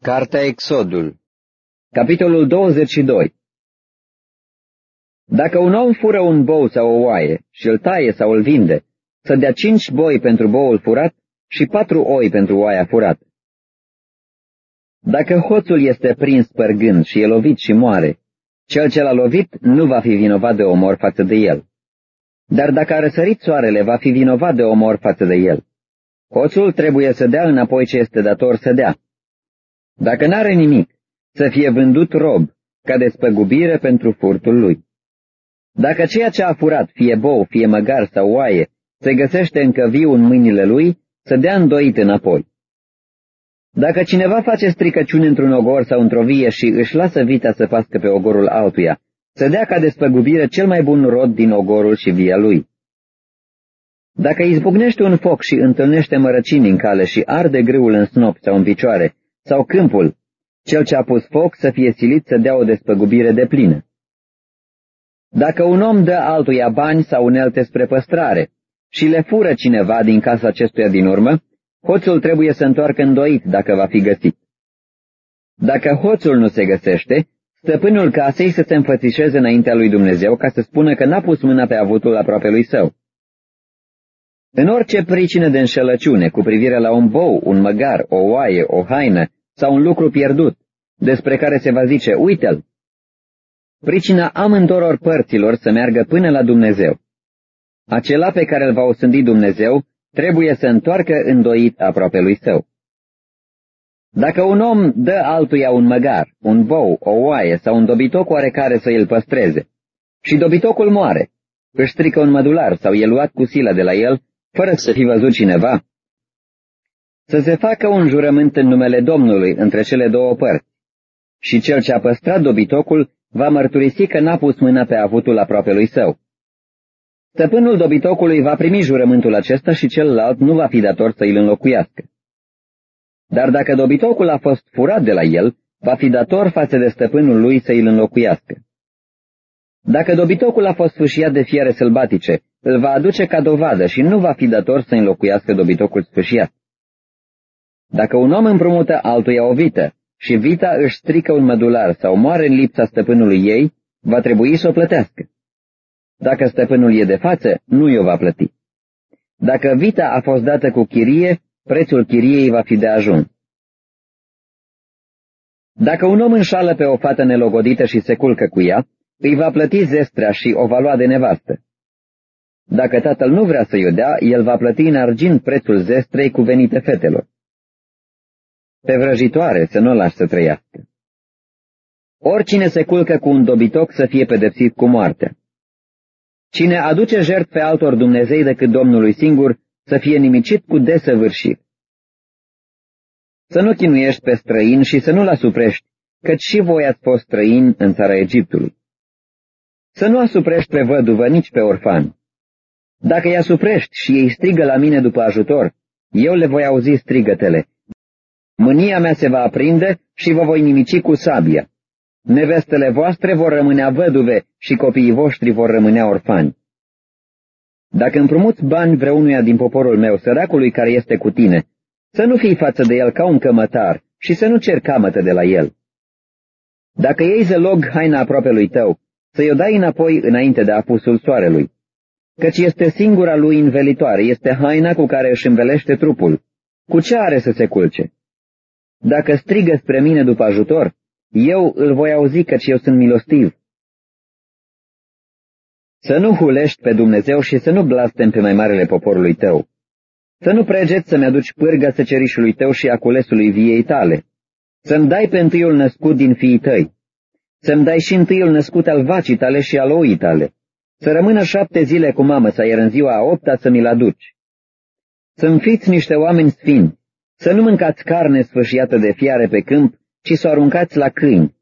Cartea Exodul Capitolul 22 Dacă un om fură un bou sau o oaie și îl taie sau îl vinde, să dea cinci boi pentru boul furat și patru oi pentru oaia furată. Dacă hoțul este prins părgând și e lovit și moare, cel ce l-a lovit nu va fi vinovat de omor față de el. Dar dacă a răsărit soarele, va fi vinovat de omor față de el. Hoțul trebuie să dea înapoi ce este dator să dea dacă n-are nimic, să fie vândut rob, ca despăgubire pentru furtul lui. Dacă ceea ce a furat, fie bou, fie măgar sau oaie, se găsește încă viu în mâinile lui, să dea îndoit înapoi. Dacă cineva face stricăciuni într-un ogor sau într-o vie și își lasă vita să pască pe ogorul altuia, să dea ca despăgubire cel mai bun rod din ogorul și via lui. Dacă izbucnește un foc și întâlnește mărăcini în cale și arde grâul în snop sau în picioare, sau câmpul, cel ce a pus foc să fie silit să dea o despăgubire de plină. Dacă un om dă altuia bani sau unelte spre păstrare și le fură cineva din casa acestuia din urmă, hoțul trebuie să întoarcă îndoit dacă va fi găsit. Dacă hoțul nu se găsește, stăpânul casei să se înfățișeze înaintea lui Dumnezeu ca să spună că n-a pus mâna pe avutul aproape lui său. În orice pricină de înșelăciune cu privire la un bou, un măgar, o oaie, o haină sau un lucru pierdut, despre care se va zice, uite-l. Pricina amândoror părților să meargă până la Dumnezeu. Acela pe care îl va osândi Dumnezeu trebuie să întoarcă îndoit aproape lui său. Dacă un om dă altuia un măgar, un bou, o oaie sau un dobitoc oarecare să îl păstreze, și dobitocul moare, își strică un mădular sau e luat cu sila de la el, fără să fi văzut cineva, să se facă un jurământ în numele Domnului între cele două părți. Și cel ce a păstrat dobitocul va mărturisi că n-a pus mâna pe avutul aproape lui său. Stăpânul dobitocului va primi jurământul acesta și celălalt nu va fi dator să îl înlocuiască. Dar dacă dobitocul a fost furat de la el, va fi dator față de stăpânul lui să îl înlocuiască. Dacă dobitocul a fost sfâșiat de fiare sălbatice, îl va aduce ca dovadă și nu va fi dator să înlocuiască dobitocul sfâșiat. Dacă un om împrumută altuia o vită și vita își strică un mădular sau moare în lipsa stăpânului ei, va trebui să o plătească. Dacă stăpânul e de față, nu i-o va plăti. Dacă vita a fost dată cu chirie, prețul chiriei va fi de ajuns. Dacă un om înșală pe o fată nelogodită și se culcă cu ea, îi va plăti zestrea și o va lua de nevastă. Dacă tatăl nu vrea să-i o dea, el va plăti în argint prețul zestrei cuvenite fetelor pe vrăjitoare să nu o lași să trăiască. Oricine se culcă cu un dobitoc să fie pedepsit cu moartea. Cine aduce jertfe altor Dumnezei decât Domnului singur, să fie nimicit cu desăvârșit. Să nu chinuiești pe străin și să nu-l asuprești, căci și voi ați fost străini în țara Egiptului. Să nu asuprești pe văduvă nici pe orfan. Dacă îi asuprești și ei strigă la mine după ajutor, eu le voi auzi strigătele Mânia mea se va aprinde și vă voi nimici cu sabia. Nevestele voastre vor rămânea văduve și copiii voștri vor rămânea orfani. Dacă împrumuți bani vreunuia din poporul meu, săracului care este cu tine, să nu fii față de el ca un cămătar și să nu cer camătă de la el. Dacă iei zălog haina aproape lui tău, să-i o dai înapoi înainte de apusul soarelui, căci este singura lui învelitoare, este haina cu care își învelește trupul. Cu ce are să se culce? Dacă strigă spre mine după ajutor, eu îl voi auzi căci eu sunt milostiv. Să nu hulești pe Dumnezeu și să nu blastem pe mai marele poporului tău. Să nu pregeți să-mi aduci pârga săcerișului tău și aculesului viei tale. Să-mi dai pe întâiul născut din fiii tăi. Să-mi dai și întâiul născut al vacii tale și al oii tale. Să rămână șapte zile cu mamă sa, iar în ziua a opta să mi-l aduci. Să-mi fiți niște oameni sfinți să nu mâncați carne sfâșiată de fiare pe câmp, ci să o aruncați la câini.